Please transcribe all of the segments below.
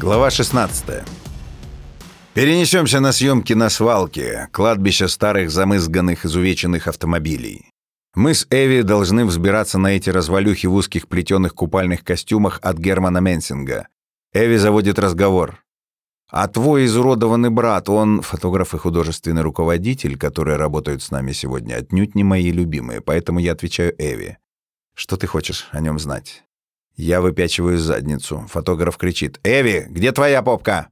Глава 16. Перенесемся на съемки на свалке, кладбище старых замызганных изувеченных автомобилей. Мы с Эви должны взбираться на эти развалюхи в узких плетеных купальных костюмах от Германа Менсинга. Эви заводит разговор. «А твой изуродованный брат, он фотограф и художественный руководитель, которые работают с нами сегодня, отнюдь не мои любимые, поэтому я отвечаю Эви. Что ты хочешь о нем знать?» Я выпячиваю задницу. Фотограф кричит. «Эви, где твоя попка?»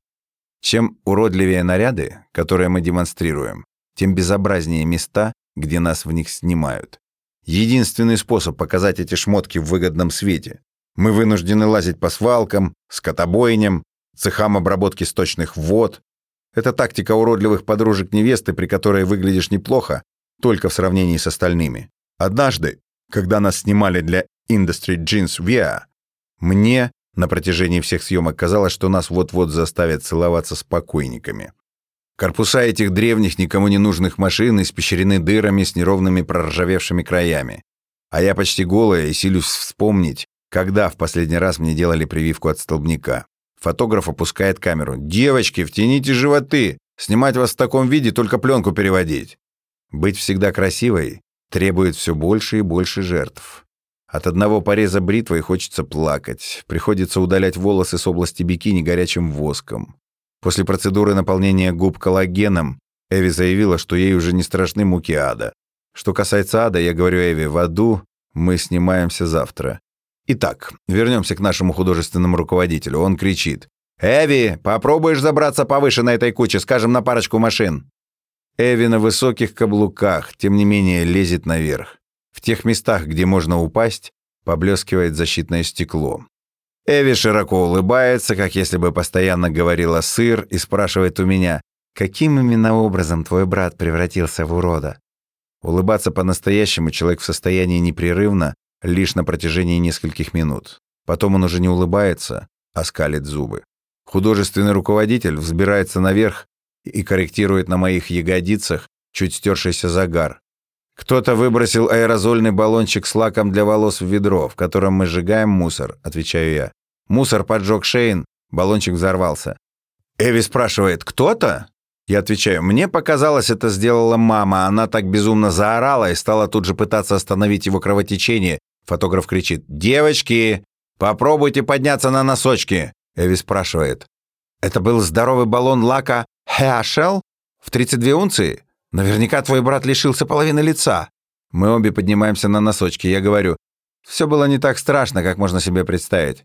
Чем уродливее наряды, которые мы демонстрируем, тем безобразнее места, где нас в них снимают. Единственный способ показать эти шмотки в выгодном свете. Мы вынуждены лазить по свалкам, скотобойням, цехам обработки сточных вод. Это тактика уродливых подружек невесты, при которой выглядишь неплохо, только в сравнении с остальными. Однажды, когда нас снимали для Industry Jeans Wear, мне на протяжении всех съемок казалось, что нас вот-вот заставят целоваться с покойниками. Корпуса этих древних, никому не нужных машин испещрены дырами с неровными проржавевшими краями. А я почти голая и силюсь вспомнить, когда в последний раз мне делали прививку от столбняка. Фотограф опускает камеру. «Девочки, втяните животы! Снимать вас в таком виде, только пленку переводить!» Быть всегда красивой требует все больше и больше жертв. От одного пореза бритвой хочется плакать. Приходится удалять волосы с области бикини горячим воском. После процедуры наполнения губ коллагеном Эви заявила, что ей уже не страшны муки ада. Что касается ада, я говорю Эви, в аду мы снимаемся завтра. Итак, вернемся к нашему художественному руководителю. Он кричит. «Эви, попробуешь забраться повыше на этой куче, скажем, на парочку машин?» Эви на высоких каблуках, тем не менее, лезет наверх. В тех местах, где можно упасть, поблескивает защитное стекло. Эви широко улыбается, как если бы постоянно говорила «сыр» и спрашивает у меня, «Каким именно образом твой брат превратился в урода?» Улыбаться по-настоящему человек в состоянии непрерывно лишь на протяжении нескольких минут. Потом он уже не улыбается, а скалит зубы. Художественный руководитель взбирается наверх и корректирует на моих ягодицах чуть стершийся загар, «Кто-то выбросил аэрозольный баллончик с лаком для волос в ведро, в котором мы сжигаем мусор», — отвечаю я. Мусор поджег Шейн, баллончик взорвался. Эви спрашивает, «Кто-то?» Я отвечаю, «Мне показалось, это сделала мама. Она так безумно заорала и стала тут же пытаться остановить его кровотечение». Фотограф кричит, «Девочки, попробуйте подняться на носочки!» Эви спрашивает, «Это был здоровый баллон лака Хэашел в 32 унции?» Наверняка твой брат лишился половины лица. Мы обе поднимаемся на носочки. Я говорю, все было не так страшно, как можно себе представить.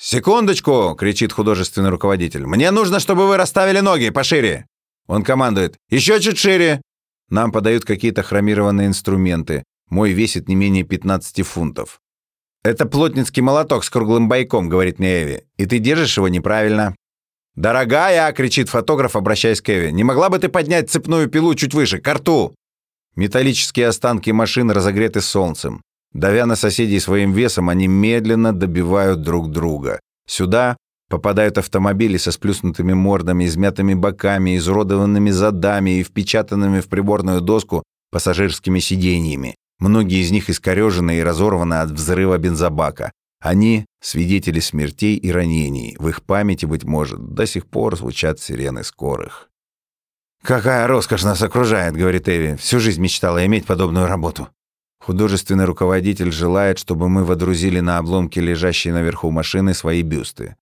«Секундочку!» — кричит художественный руководитель. «Мне нужно, чтобы вы расставили ноги пошире!» Он командует. «Еще чуть шире!» Нам подают какие-то хромированные инструменты. Мой весит не менее 15 фунтов. «Это плотницкий молоток с круглым бойком», — говорит мне Эви. «И ты держишь его неправильно». «Дорогая!» — кричит фотограф, обращаясь к Эви. «Не могла бы ты поднять цепную пилу чуть выше, к рту?» Металлические останки машин разогреты солнцем. Давя на соседей своим весом, они медленно добивают друг друга. Сюда попадают автомобили со сплюснутыми мордами, измятыми боками, изуродованными задами и впечатанными в приборную доску пассажирскими сиденьями. Многие из них искорежены и разорваны от взрыва бензобака. Они — свидетели смертей и ранений. В их памяти, быть может, до сих пор звучат сирены скорых. «Какая роскошь нас окружает», — говорит Эви. «Всю жизнь мечтала иметь подобную работу». Художественный руководитель желает, чтобы мы водрузили на обломки лежащей наверху машины свои бюсты.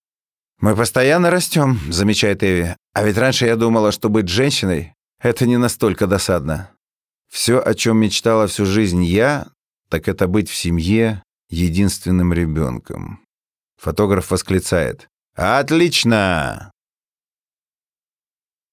«Мы постоянно растем», — замечает Эви. «А ведь раньше я думала, что быть женщиной — это не настолько досадно. Все, о чем мечтала всю жизнь я, так это быть в семье, единственным ребенком. Фотограф восклицает. «Отлично!